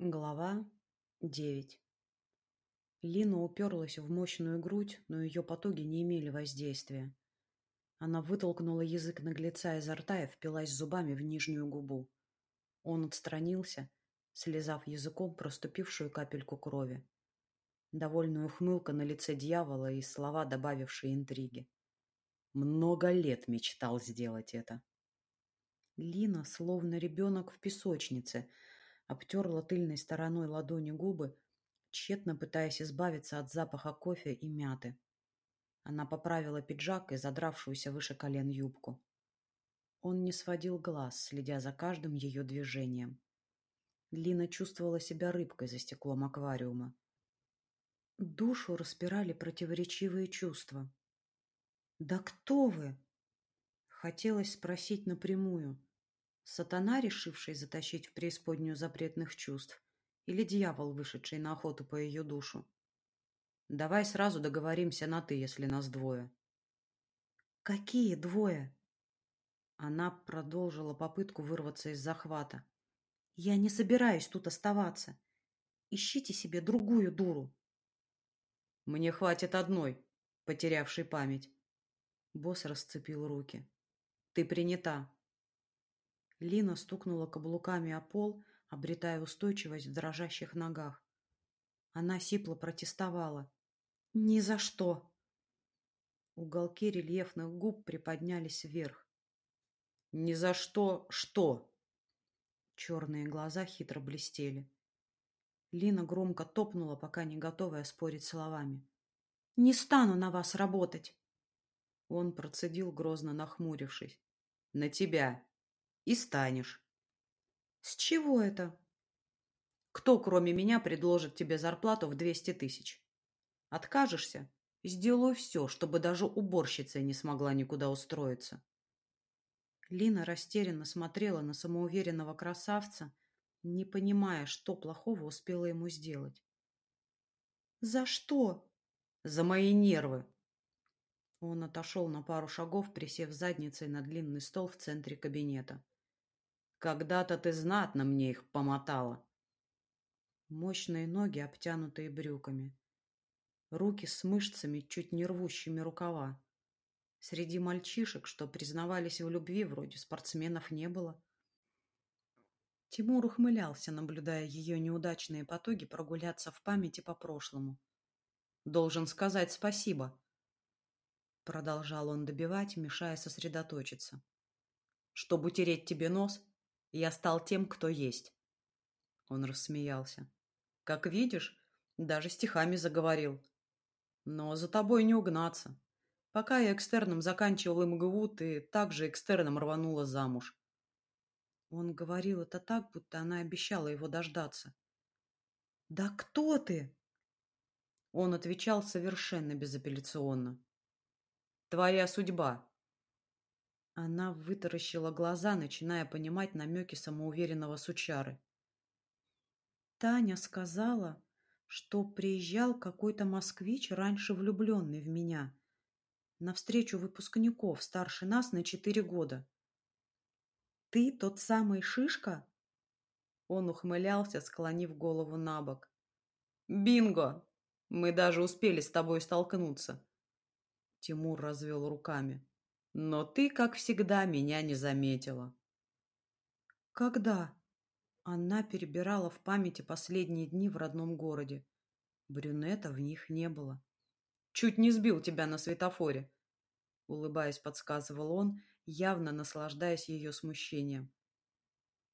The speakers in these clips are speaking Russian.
Глава 9 Лина уперлась в мощную грудь, но ее потуги не имели воздействия. Она вытолкнула язык наглеца изо рта и впилась зубами в нижнюю губу. Он отстранился, слезав языком проступившую капельку крови. Довольная ухмылка на лице дьявола и слова, добавившие интриги. Много лет мечтал сделать это. Лина, словно ребенок в песочнице, обтерла тыльной стороной ладони губы, тщетно пытаясь избавиться от запаха кофе и мяты. Она поправила пиджак и задравшуюся выше колен юбку. Он не сводил глаз, следя за каждым ее движением. Лина чувствовала себя рыбкой за стеклом аквариума. Душу распирали противоречивые чувства. «Да кто вы?» Хотелось спросить напрямую, Сатана, решивший затащить в преисподнюю запретных чувств, или дьявол, вышедший на охоту по ее душу? Давай сразу договоримся на «ты», если нас двое. Какие двое? Она продолжила попытку вырваться из захвата. Я не собираюсь тут оставаться. Ищите себе другую дуру. Мне хватит одной, потерявшей память. Босс расцепил руки. Ты принята. Лина стукнула каблуками о пол, обретая устойчивость в дрожащих ногах. Она сипло протестовала. «Ни за что!» Уголки рельефных губ приподнялись вверх. «Ни за что что?» Черные глаза хитро блестели. Лина громко топнула, пока не готовая спорить словами. «Не стану на вас работать!» Он процедил, грозно нахмурившись. «На тебя!» И станешь. С чего это? Кто, кроме меня, предложит тебе зарплату в 200 тысяч? Откажешься? Сделаю все, чтобы даже уборщица не смогла никуда устроиться. Лина растерянно смотрела на самоуверенного красавца, не понимая, что плохого успела ему сделать. «За что?» «За мои нервы!» Он отошел на пару шагов, присев задницей на длинный стол в центре кабинета. Когда-то ты знатно мне их помотала. Мощные ноги, обтянутые брюками. Руки с мышцами, чуть не рвущими рукава. Среди мальчишек, что признавались в любви, вроде спортсменов не было. Тимур ухмылялся, наблюдая ее неудачные потуги прогуляться в памяти по прошлому. «Должен сказать спасибо», — продолжал он добивать, мешая сосредоточиться. «Чтобы утереть тебе нос, я стал тем, кто есть. Он рассмеялся. Как видишь, даже стихами заговорил. Но за тобой не угнаться. Пока я экстерном заканчивал МГУ, ты также экстерном рванула замуж. Он говорил это так, будто она обещала его дождаться. «Да кто ты?» Он отвечал совершенно безапелляционно. «Твоя судьба. Она вытаращила глаза, начиная понимать намеки самоуверенного сучары. Таня сказала, что приезжал какой-то москвич, раньше влюбленный в меня, на встречу выпускников, старше нас на четыре года. «Ты тот самый Шишка?» Он ухмылялся, склонив голову на бок. «Бинго! Мы даже успели с тобой столкнуться!» Тимур развел руками. Но ты, как всегда, меня не заметила. Когда? Она перебирала в памяти последние дни в родном городе. Брюнета в них не было. Чуть не сбил тебя на светофоре. Улыбаясь, подсказывал он, явно наслаждаясь ее смущением.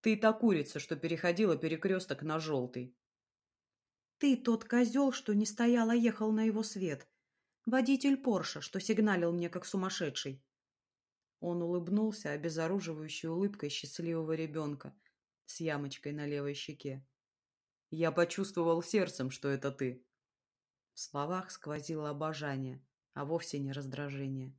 Ты та курица, что переходила перекресток на желтый. Ты тот козел, что не стоял, а ехал на его свет. Водитель Порша, что сигналил мне как сумасшедший. Он улыбнулся обезоруживающей улыбкой счастливого ребенка с ямочкой на левой щеке. «Я почувствовал сердцем, что это ты». В словах сквозило обожание, а вовсе не раздражение.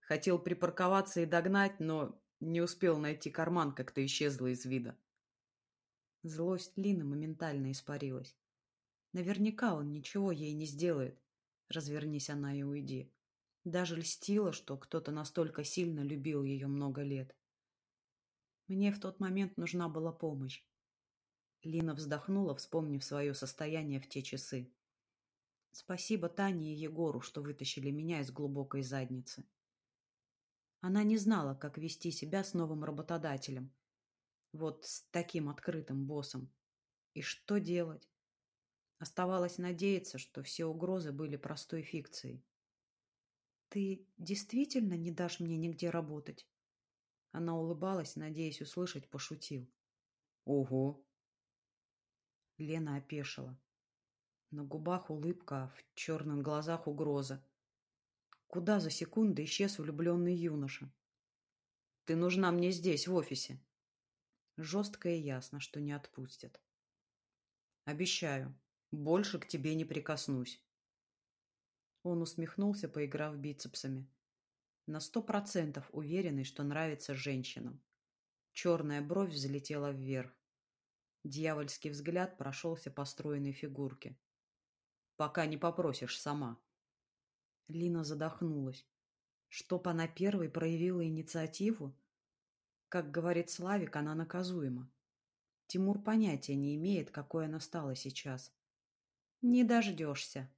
Хотел припарковаться и догнать, но не успел найти карман, как то исчезла из вида. Злость Лины моментально испарилась. Наверняка он ничего ей не сделает. Развернись она и уйди. Даже льстило, что кто-то настолько сильно любил ее много лет. Мне в тот момент нужна была помощь. Лина вздохнула, вспомнив свое состояние в те часы. Спасибо Тане и Егору, что вытащили меня из глубокой задницы. Она не знала, как вести себя с новым работодателем. Вот с таким открытым боссом. И что делать? Оставалось надеяться, что все угрозы были простой фикцией. «Ты действительно не дашь мне нигде работать?» Она улыбалась, надеясь услышать, пошутил. «Ого!» Лена опешила. На губах улыбка, а в черных глазах угроза. Куда за секунду исчез влюбленный юноша? «Ты нужна мне здесь, в офисе!» Жестко и ясно, что не отпустят. «Обещаю, больше к тебе не прикоснусь». Он усмехнулся, поиграв бицепсами. На сто процентов уверенный, что нравится женщинам. Черная бровь взлетела вверх. Дьявольский взгляд прошелся по стройной фигурке. «Пока не попросишь сама». Лина задохнулась. Чтоб она первой проявила инициативу? Как говорит Славик, она наказуема. Тимур понятия не имеет, какой она стала сейчас. Не дождешься.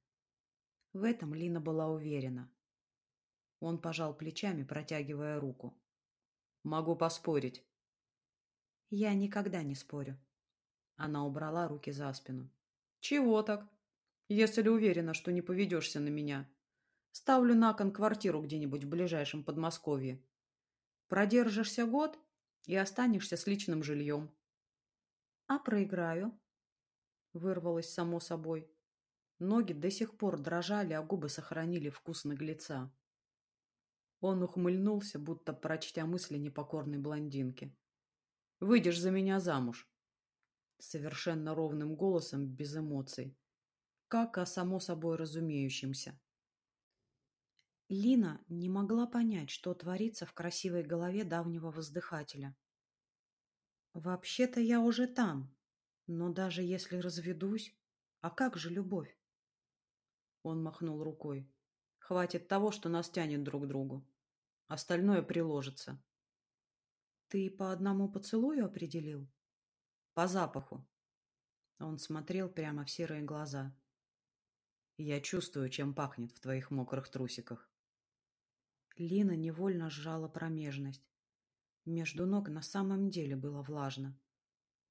В этом Лина была уверена. Он пожал плечами, протягивая руку. «Могу поспорить». «Я никогда не спорю». Она убрала руки за спину. «Чего так? Если уверена, что не поведешься на меня, ставлю на кон квартиру где-нибудь в ближайшем Подмосковье. Продержишься год и останешься с личным жильем». «А проиграю?» Вырвалось само собой. Ноги до сих пор дрожали, а губы сохранили вкус наглеца. Он ухмыльнулся, будто прочтя мысли непокорной блондинки. «Выйдешь за меня замуж!» Совершенно ровным голосом, без эмоций. Как о само собой разумеющемся. Лина не могла понять, что творится в красивой голове давнего воздыхателя. «Вообще-то я уже там, но даже если разведусь, а как же любовь?» Он махнул рукой. Хватит того, что нас тянет друг к другу. Остальное приложится. Ты по одному поцелую определил? По запаху. Он смотрел прямо в серые глаза. Я чувствую, чем пахнет в твоих мокрых трусиках. Лина невольно сжала промежность. Между ног на самом деле было влажно.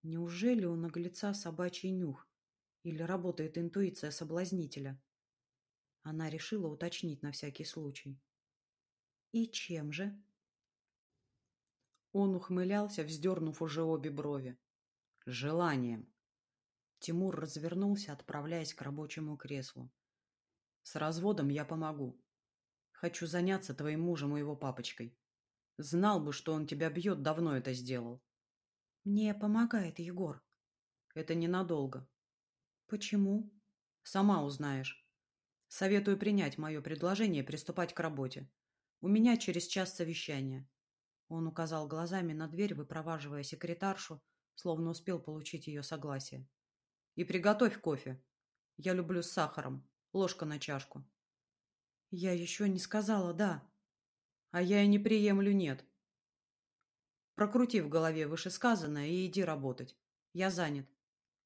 Неужели у наглеца собачий нюх? Или работает интуиция соблазнителя? Она решила уточнить на всякий случай. «И чем же?» Он ухмылялся, вздернув уже обе брови. «Желанием». Тимур развернулся, отправляясь к рабочему креслу. «С разводом я помогу. Хочу заняться твоим мужем и его папочкой. Знал бы, что он тебя бьет, давно это сделал». «Мне помогает Егор». «Это ненадолго». «Почему?» «Сама узнаешь. Советую принять мое предложение и приступать к работе. У меня через час совещание. Он указал глазами на дверь, выпроваживая секретаршу, словно успел получить ее согласие. И приготовь кофе. Я люблю с сахаром. Ложка на чашку. Я еще не сказала «да». А я и не приемлю «нет». Прокрути в голове вышесказанное и иди работать. Я занят.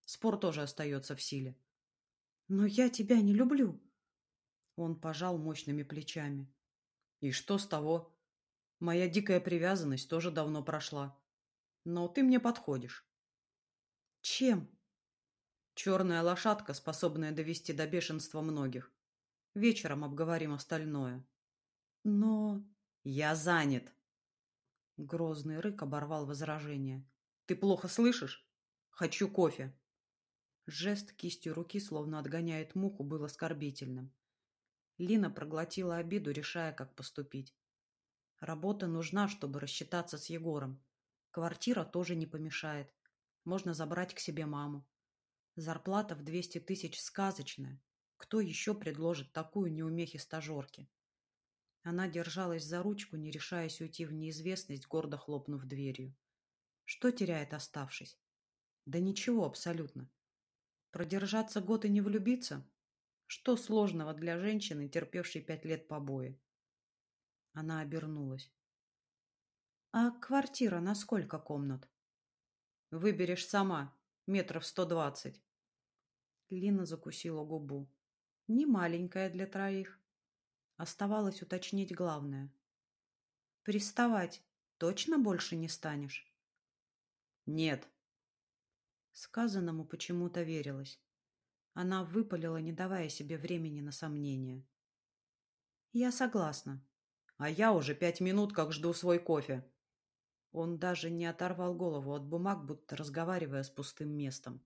Спор тоже остается в силе. Но я тебя не люблю. Он пожал мощными плечами. И что с того? Моя дикая привязанность тоже давно прошла. Но ты мне подходишь. Чем? Черная лошадка, способная довести до бешенства многих. Вечером обговорим остальное. Но... Я занят. Грозный рык оборвал возражение. Ты плохо слышишь? Хочу кофе. Жест кистью руки, словно отгоняет муху, был оскорбительным. Лина проглотила обиду, решая, как поступить. Работа нужна, чтобы рассчитаться с Егором. Квартира тоже не помешает. Можно забрать к себе маму. Зарплата в 200 тысяч сказочная. Кто еще предложит такую неумехи стажерки? Она держалась за ручку, не решаясь уйти в неизвестность, гордо хлопнув дверью. Что теряет оставшись? Да ничего абсолютно. Продержаться год и не влюбиться? Что сложного для женщины, терпевшей пять лет побои? Она обернулась. «А квартира на сколько комнат?» «Выберешь сама. Метров сто двадцать. Лина закусила губу. Не маленькая для троих. Оставалось уточнить главное. Приставать точно больше не станешь? Нет. Сказанному почему-то верилось. Она выпалила, не давая себе времени на сомнения. Я согласна. А я уже пять минут как жду свой кофе. Он даже не оторвал голову от бумаг, будто разговаривая с пустым местом.